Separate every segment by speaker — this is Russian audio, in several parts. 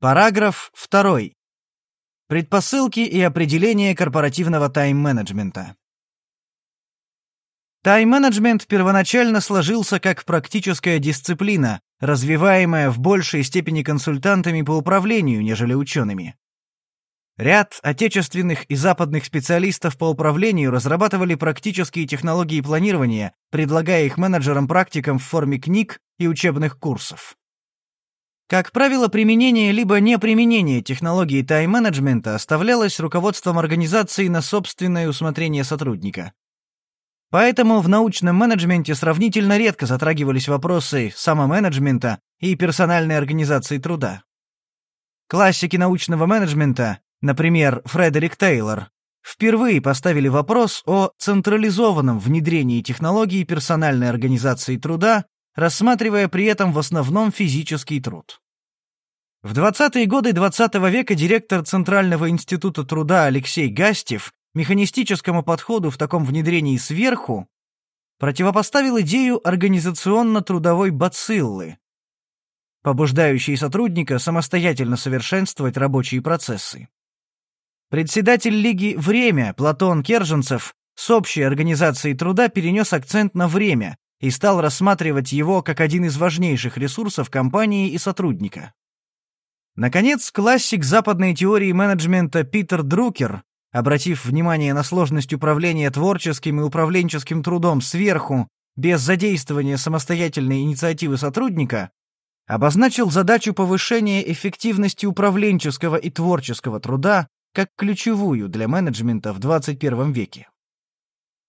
Speaker 1: Параграф 2. Предпосылки и определение корпоративного тайм-менеджмента. Тайм-менеджмент первоначально сложился как практическая дисциплина, развиваемая в большей степени консультантами по управлению, нежели учеными. Ряд отечественных и западных специалистов по управлению разрабатывали практические технологии планирования, предлагая их менеджерам-практикам в форме книг и учебных курсов. Как правило, применение либо неприменение технологии тайм-менеджмента оставлялось руководством организации на собственное усмотрение сотрудника. Поэтому в научном менеджменте сравнительно редко затрагивались вопросы самоменеджмента и персональной организации труда. Классики научного менеджмента, например, Фредерик Тейлор, впервые поставили вопрос о централизованном внедрении технологий персональной организации труда, рассматривая при этом в основном физический труд. В 20-е годы XX -го века директор Центрального института труда Алексей Гастев механистическому подходу в таком внедрении сверху противопоставил идею организационно-трудовой бациллы, побуждающей сотрудника самостоятельно совершенствовать рабочие процессы. Председатель Лиги «Время» Платон Керженцев с общей организацией труда перенес акцент на время и стал рассматривать его как один из важнейших ресурсов компании и сотрудника. Наконец, классик западной теории менеджмента Питер Друкер обратив внимание на сложность управления творческим и управленческим трудом сверху, без задействования самостоятельной инициативы сотрудника, обозначил задачу повышения эффективности управленческого и творческого труда как ключевую для менеджмента в 21 веке.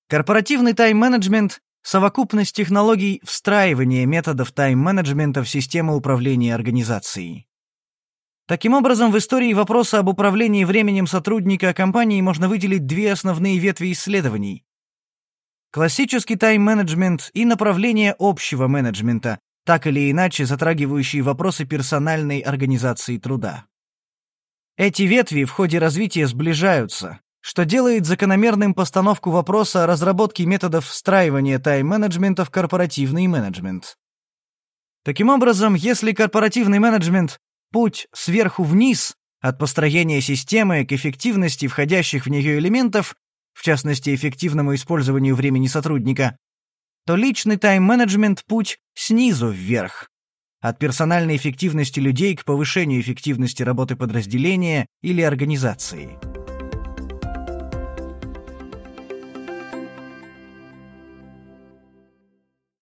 Speaker 1: Корпоративный тайм-менеджмент — совокупность технологий встраивания методов тайм-менеджмента в систему управления организацией. Таким образом, в истории вопроса об управлении временем сотрудника компании можно выделить две основные ветви исследований. Классический тайм-менеджмент и направление общего менеджмента, так или иначе затрагивающие вопросы персональной организации труда. Эти ветви в ходе развития сближаются, что делает закономерным постановку вопроса о разработке методов встраивания тайм-менеджмента в корпоративный менеджмент. Таким образом, если корпоративный менеджмент Путь сверху вниз от построения системы к эффективности входящих в нее элементов, в частности, эффективному использованию времени сотрудника, то личный тайм-менеджмент – путь снизу вверх, от персональной эффективности людей к повышению эффективности работы подразделения или организации.